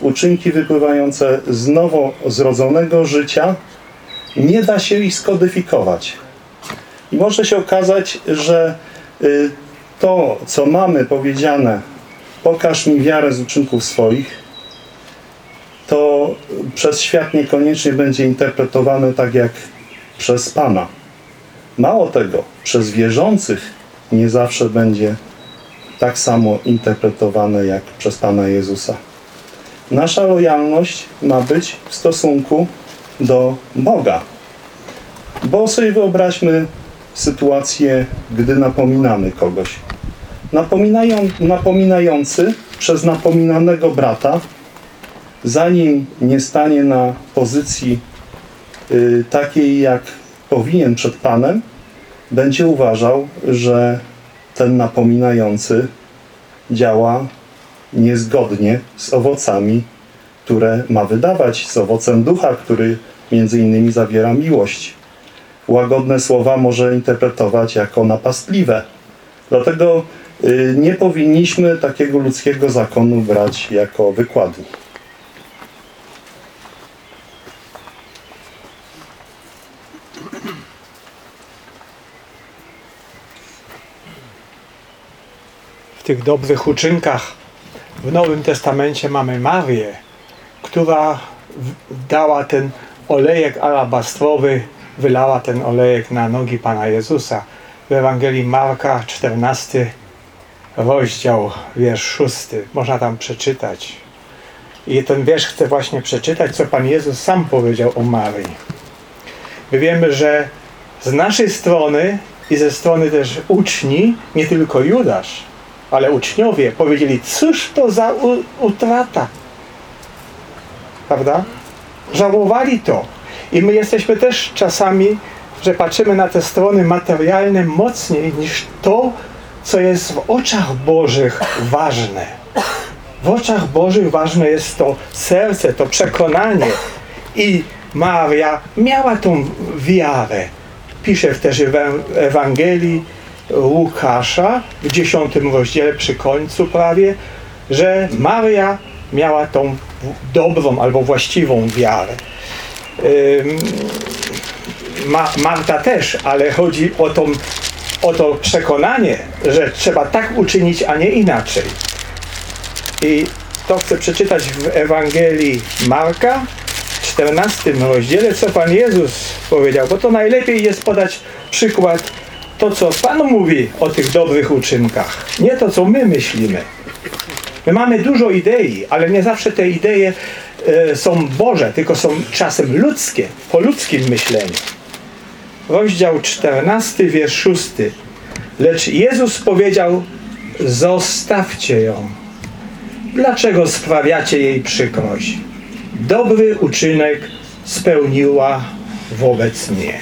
uczynki wypływające z nowo zrodzonego życia, nie da się ich skodyfikować. I może się okazać, że y, to, co mamy powiedziane, pokaż mi wiarę z uczynków swoich, to przez świat niekoniecznie będzie interpretowane tak jak przez Pana. Mało tego, przez wierzących nie zawsze będzie tak samo interpretowane jak przez Pana Jezusa. Nasza lojalność ma być w stosunku do Boga. Bo sobie wyobraźmy sytuację, gdy napominamy kogoś. Napominają, napominający przez napominanego brata zanim nie stanie na pozycji y, takiej, jak powinien przed Panem, będzie uważał, że ten napominający działa niezgodnie z owocami, które ma wydawać, z owocem ducha, który między innymi zawiera miłość. Łagodne słowa może interpretować jako napastliwe. Dlatego y, nie powinniśmy takiego ludzkiego zakonu brać jako wykładni. Tych dobrych uczynkach w Nowym Testamencie mamy Marię, która dała ten olejek alabastrowy, wylała ten olejek na nogi Pana Jezusa. W Ewangelii Marka, 14 rozdział, wiersz 6. Można tam przeczytać. I ten wiersz chcę właśnie przeczytać, co Pan Jezus sam powiedział o Maryi. My wiemy, że z naszej strony i ze strony też uczni, nie tylko Judasz, ale uczniowie powiedzieli, cóż to za utrata. Prawda? Żałowali to. I my jesteśmy też czasami, że patrzymy na te strony materialne mocniej niż to, co jest w oczach Bożych ważne. W oczach Bożych ważne jest to serce, to przekonanie. I Maria miała tą wiarę. Pisze też w Ewangelii Łukasza w dziesiątym rozdziale przy końcu prawie, że Maria miała tą dobrą albo właściwą wiarę. Ma, Marta też, ale chodzi o, tą, o to przekonanie, że trzeba tak uczynić, a nie inaczej. I to chcę przeczytać w Ewangelii Marka, w 14 rozdziale, co Pan Jezus powiedział, bo to najlepiej jest podać przykład to, co Pan mówi o tych dobrych uczynkach, nie to, co my myślimy. My mamy dużo idei, ale nie zawsze te idee e, są Boże, tylko są czasem ludzkie, po ludzkim myśleniu. Rozdział 14, wiersz 6. Lecz Jezus powiedział: Zostawcie ją. Dlaczego sprawiacie jej przykrość? Dobry uczynek spełniła wobec mnie.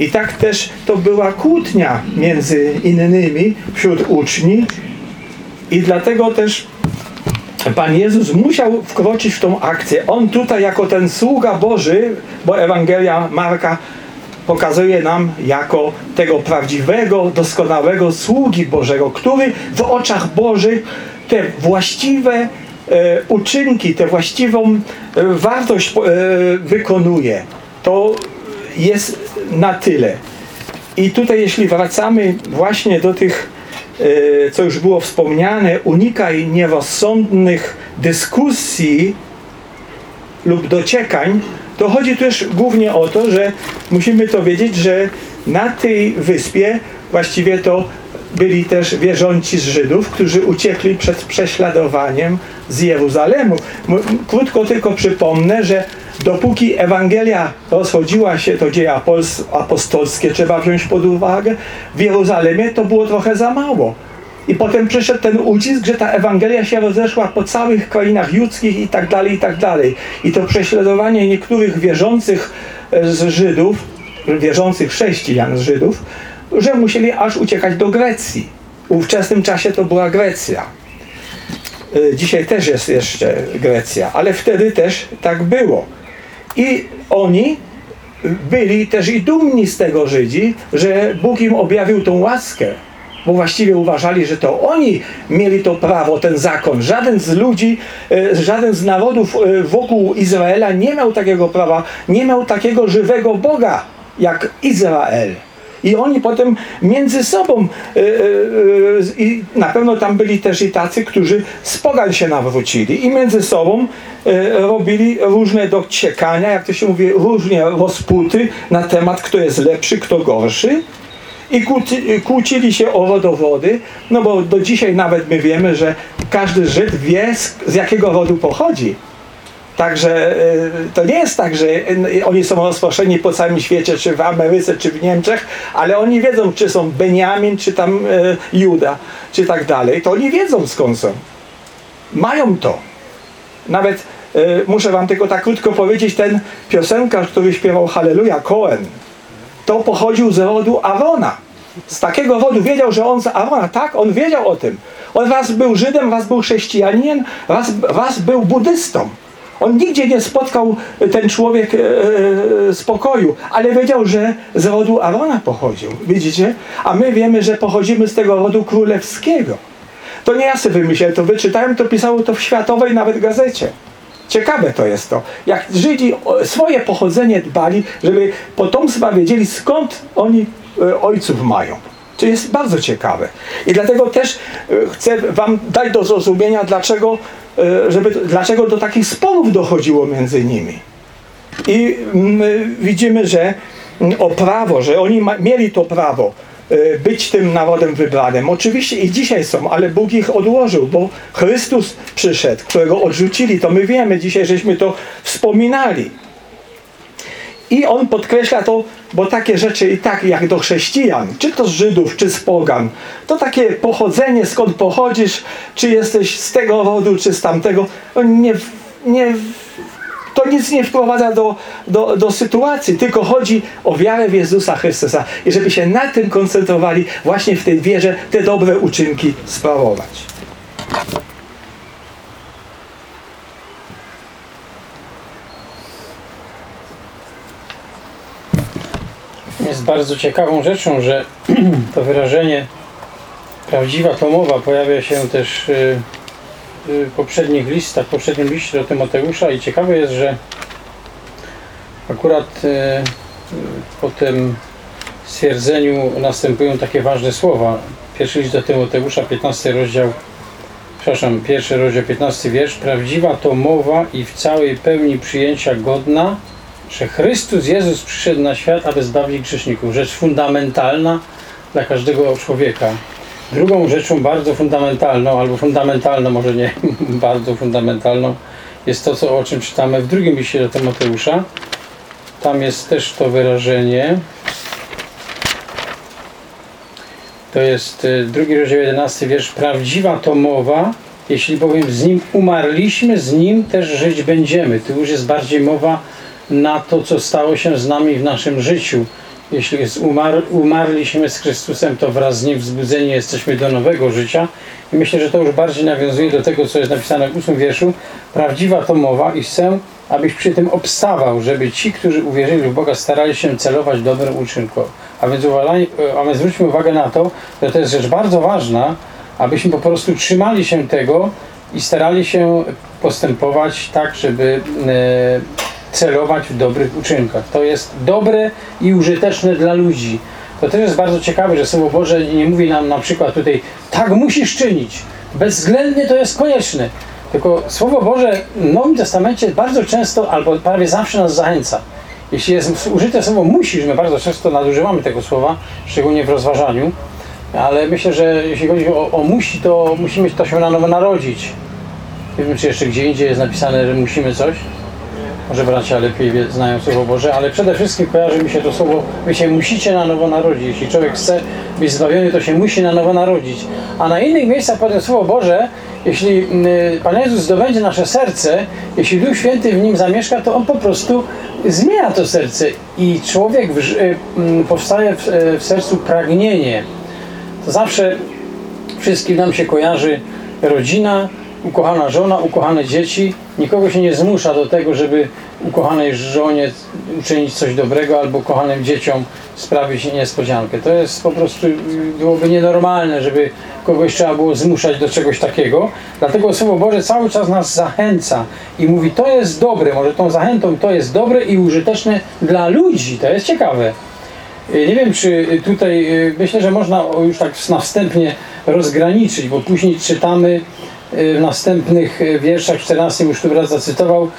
I tak też to była kłótnia między innymi wśród uczniów i dlatego też Pan Jezus musiał wkroczyć w tą akcję. On tutaj jako ten sługa Boży, bo Ewangelia Marka pokazuje nam jako tego prawdziwego, doskonałego sługi Bożego, który w oczach Bożych te właściwe e, uczynki, tę właściwą e, wartość e, wykonuje. To jest na tyle. I tutaj jeśli wracamy właśnie do tych, e, co już było wspomniane, unikaj nierozsądnych dyskusji lub dociekań, to chodzi też głównie o to, że musimy to wiedzieć, że na tej wyspie właściwie to byli też wierzący z Żydów, którzy uciekli przed prześladowaniem z Jeruzalemu. Krótko tylko przypomnę, że dopóki Ewangelia rozchodziła się, to dzieje apostolskie trzeba wziąć pod uwagę, w Jeruzalemie to było trochę za mało. I potem przyszedł ten ucisk, że ta Ewangelia się rozeszła po całych krainach judzkich i tak dalej, i tak dalej. I to prześladowanie niektórych wierzących e, z Żydów, wierzących chrześcijan z Żydów, że musieli aż uciekać do Grecji. W ówczesnym czasie to była Grecja. E, Dzisiaj też jest jeszcze Grecja, ale wtedy też tak było. I oni byli też i dumni z tego Żydzi, że Bóg im objawił tą łaskę, bo właściwie uważali, że to oni mieli to prawo, ten zakon. Żaden z ludzi, e, żaden z narodów e, wokół Izraela nie miał takiego prawa, nie miał takiego żywego Boga jak Izrael. I oni potem między sobą, e, e, e, i na pewno tam byli też i tacy, którzy z pogan się nawrócili i między sobą robili różne dociekania, jak to się mówi, różnie rozputy na temat, kto jest lepszy, kto gorszy. I kłóci, kłócili się o rodowody, no bo do dzisiaj nawet my wiemy, że każdy Żyd wie z, z jakiego rodu pochodzi. Także e, to nie jest tak, że e, oni są rozproszeni po całym świecie, czy w Ameryce, czy w Niemczech, ale oni wiedzą, czy są Beniamin, czy tam e, Juda, czy tak dalej. To oni wiedzą skąd są. Mają to. Nawet muszę wam tylko tak krótko powiedzieć, ten piosenkarz, który śpiewał Halleluja, Cohen, to pochodził z rodu Arona. Z takiego rodu wiedział, że on z Arona, tak, on wiedział o tym. On raz był Żydem, raz był chrześcijaninem, raz, raz był buddystą. On nigdzie nie spotkał e, ten człowiek e, e, spokoju, ale wiedział, że z rodu Arona pochodził. Widzicie? A my wiemy, że pochodzimy z tego rodu królewskiego. To nie ja sobie wymyśliłem, to wyczytałem, to pisało to w światowej nawet gazecie. Ciekawe to jest to. Jak Żydzi swoje pochodzenie dbali, żeby potomstwa wiedzieli skąd oni ojców mają. To jest bardzo ciekawe. I dlatego też chcę wam dać do zrozumienia, dlaczego, żeby, dlaczego do takich sporów dochodziło między nimi. I mm, widzimy, że mm, o prawo, że oni ma, mieli to prawo e, być tym narodem wybranym. Oczywiście i dzisiaj są, ale Bóg ich odłożył, bo Chrystus przyszedł, którego odrzucili. To my wiemy, dzisiaj żeśmy to wspominali. I on podkreśla to, bo takie rzeczy i tak jak do chrześcijan, czy to z Żydów, czy z pogan, to takie pochodzenie, skąd pochodzisz, czy jesteś z tego rodu, czy z tamtego, nie, nie, to nic nie wprowadza do, do, do sytuacji, tylko chodzi o wiarę w Jezusa Chrystusa i żeby się na tym koncentrowali, właśnie w tej wierze te dobre uczynki sprawować. Jest bardzo ciekawą rzeczą, że *clears throat* to wyrażenie prawdziwa to mowa pojawia się też y, y, w poprzednich listach, w poprzednim liście do Tymoteusza i ciekawe jest, że akurat y, po tym stwierdzeniu następują takie ważne słowa. Pierwszy list do Tymoteusza, 15 rozdział, przepraszam, pierwszy rozdział, 15 wiersz. Prawdziwa to mowa i w całej pełni przyjęcia godna, że Chrystus Jezus przyszedł na świat, aby zbawić grzeszników. Rzecz fundamentalna, dla każdego człowieka. Drugą rzeczą bardzo fundamentalną, albo fundamentalną, może nie *laughs* bardzo fundamentalną, jest to, co, o czym czytamy w drugim liście do Tymoteusza. Tam jest też to wyrażenie. To jest y, drugi rozdział 11 wiersz. Prawdziwa to mowa, jeśli bowiem z nim umarliśmy, z nim też żyć będziemy. Tu już jest bardziej mowa na to, co stało się z nami w naszym życiu. Jeśli jest umar, umarliśmy z Chrystusem, to wraz z Nim wzbudzeni jesteśmy do nowego życia. I myślę, że to już bardziej nawiązuje do tego, co jest napisane w ósmym wierszu. Prawdziwa to mowa i chcę, abyś przy tym obstawał, żeby ci, którzy uwierzyli w Boga, starali się celować dobrym uczynku. A więc, uwalaj- a więc zwróćmy uwagę na to, że to jest rzecz bardzo ważna, abyśmy po prostu trzymali się tego i starali się postępować tak, żeby e, celować w dobrych uczynkach. To jest dobre i użyteczne dla ludzi. To też jest bardzo ciekawe, że Słowo Boże nie mówi nam na przykład tutaj tak musisz czynić. Bezwzględnie to jest konieczne. Tylko Słowo Boże w Nowym Testamencie bardzo często albo prawie zawsze nas zachęca. Jeśli jest użyte słowo musisz, my bardzo często nadużywamy tego słowa, szczególnie w rozważaniu, ale myślę, że jeśli chodzi o, o musi, to musimy to się na nowo narodzić. Nie wiem, czy jeszcze gdzie indziej jest napisane, że musimy coś. Może bracia lepiej znają Słowo Boże, ale przede wszystkim kojarzy mi się to słowo, wy się musicie na nowo narodzić. Jeśli człowiek chce być zbawiony, to się musi na nowo narodzić. A na innych miejscach potem Słowo Boże, jeśli y, Pan Jezus zdobędzie nasze serce, jeśli Duch Święty w nim zamieszka, to On po prostu zmienia to serce i człowiek w, mm, powstaje w, y, w sercu pragnienie. To zawsze wszystkim nam się kojarzy rodzina, ukochana żona, ukochane dzieci. Nikogo się nie zmusza do tego, żeby ukochanej żonie uczynić coś dobrego albo kochanym dzieciom sprawić niespodziankę. To jest po prostu, byłoby nienormalne, żeby kogoś trzeba było zmuszać do czegoś takiego. Dlatego Słowo Boże cały czas nas zachęca i mówi, to jest dobre, może tą zachętą to jest dobre i użyteczne dla ludzi. To jest ciekawe. Nie wiem, czy tutaj, y, myślę, że można już tak na wstępnie rozgraniczyć, bo później czytamy w następnych y, wierszach, 14 już tu brat zacytował,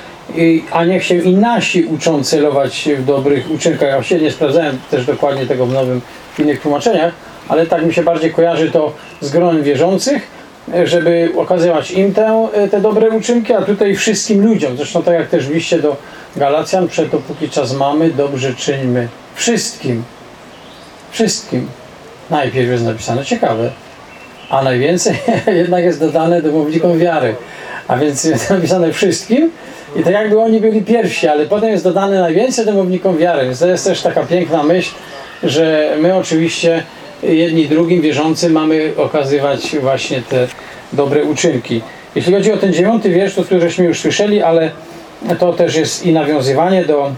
a niech się i nasi uczą celować w dobrych uczynkach. Ja się nie sprawdzałem też dokładnie tego w nowym, w innych tłumaczeniach, ale tak mi się bardziej kojarzy to z gronem wierzących, y, żeby okazywać im te, y, te dobre uczynki, a tutaj wszystkim ludziom. Zresztą tak jak też w liście do Galacjan, przed dopóki czas mamy, dobrze czyńmy wszystkim. Wszystkim. Najpierw jest napisane ciekawe, a najwięcej *laughs* jednak jest dodane domownikom wiary. A więc jest *laughs* napisane wszystkim i tak jakby oni byli pierwsi, ale potem jest dodane najwięcej domownikom wiary. Więc to jest też taka piękna myśl, że my oczywiście jedni drugim wierzącym mamy okazywać właśnie te dobre uczynki. Jeśli chodzi o ten dziewiąty wiersz, to tu żeśmy już słyszeli, ale to też jest i nawiązywanie do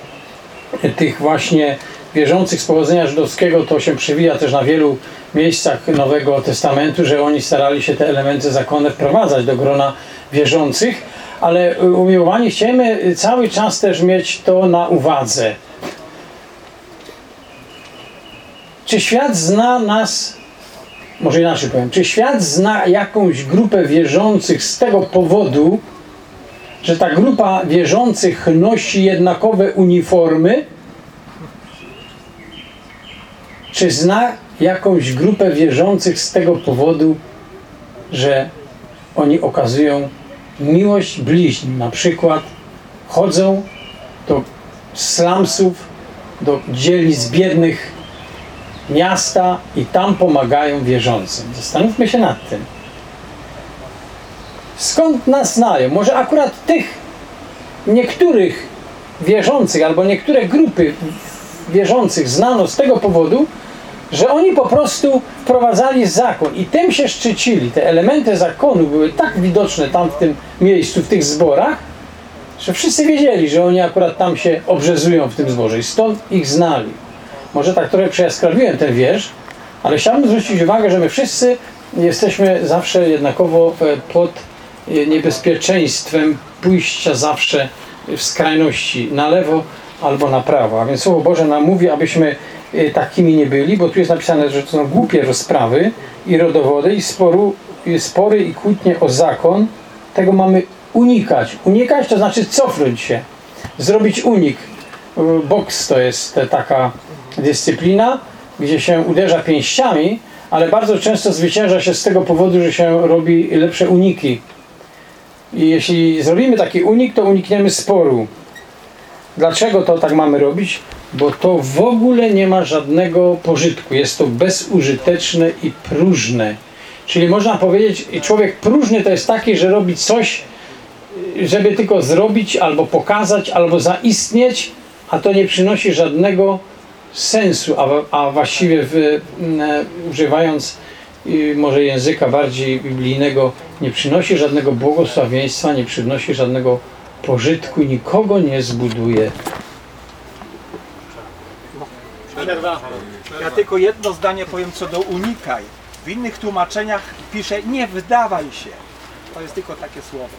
tych właśnie wierzących z pochodzenia żydowskiego, to się przewija też na wielu miejscach Nowego Testamentu, że oni starali się te elementy zakonne wprowadzać do grona wierzących, ale y, umiłowani chcemy cały czas też mieć to na uwadze. Czy świat zna nas, może inaczej powiem, czy świat zna jakąś grupę wierzących z tego powodu, że ta grupa wierzących nosi jednakowe uniformy? Czy zna jakąś grupę wierzących z tego powodu, że oni okazują miłość bliźnim? Na przykład chodzą do slumsów, do dzielnic biednych miasta i tam pomagają wierzącym. Zastanówmy się nad tym. Skąd nas znają? Może akurat tych niektórych wierzących albo niektóre grupy wierzących znano z tego powodu, że oni po prostu wprowadzali zakon i tym się szczycili. Te elementy zakonu były tak widoczne tam w tym miejscu, w tych zborach, że wszyscy wiedzieli, że oni akurat tam się obrzezują w tym zborze i stąd ich znali. Może tak trochę przejaskrawiłem ten wiersz, ale chciałbym zwrócić uwagę, że my wszyscy jesteśmy zawsze jednakowo e, pod e, niebezpieczeństwem pójścia zawsze w skrajności na lewo albo na prawo. A więc Słowo Boże nam mówi, abyśmy e, takimi nie byli, bo tu jest napisane, że to są głupie rozprawy i rodowody i, sporu, i spory i kłótnie o zakon. Tego mamy unikać. Unikać to znaczy cofnąć się, zrobić unik. Boks to jest taka dyscyplina, gdzie się uderza pięściami, ale bardzo często zwycięża się z tego powodu, że się robi lepsze uniki. I jeśli zrobimy taki unik, to unikniemy sporu. Dlaczego to tak mamy robić? Bo to w ogóle nie ma żadnego pożytku. Jest to bezużyteczne i próżne. Czyli można powiedzieć, człowiek próżny to jest taki, że robi coś, żeby tylko zrobić, albo pokazać, albo zaistnieć, a to nie przynosi żadnego sensu, a, a właściwie w, używając y, może języka bardziej biblijnego, nie przynosi żadnego błogosławieństwa, nie przynosi żadnego pożytku, nikogo nie zbuduje. Ja tylko jedno zdanie powiem co do unikaj. W innych tłumaczeniach pisze nie wdawaj się. To jest tylko takie słowo.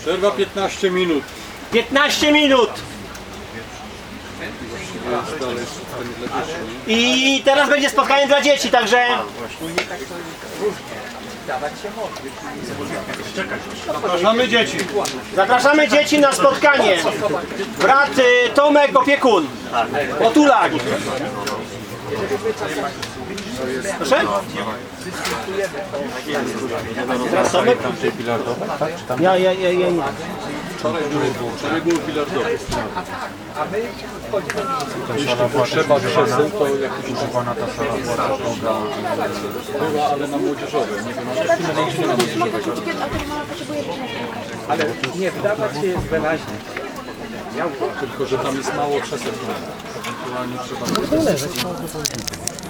Przerwa 15 minut. 15 minut. I teraz będzie spotkanie dla dzieci, także Zapraszamy dzieci. zapraszamy dzieci na spotkanie. Brat y, Tomek opiekun. Otulak. Proszę? Tomek? Ja, ja, ja, ja nie. Potrzeba krzeseł, to jakiś używana ta sala była droga, była, ale na młodzieżowe. Nie wiem, Ale nie wdawać się jest wyraźnie. tylko że tam jest mało krzeseł. Ewentualnie trzeba...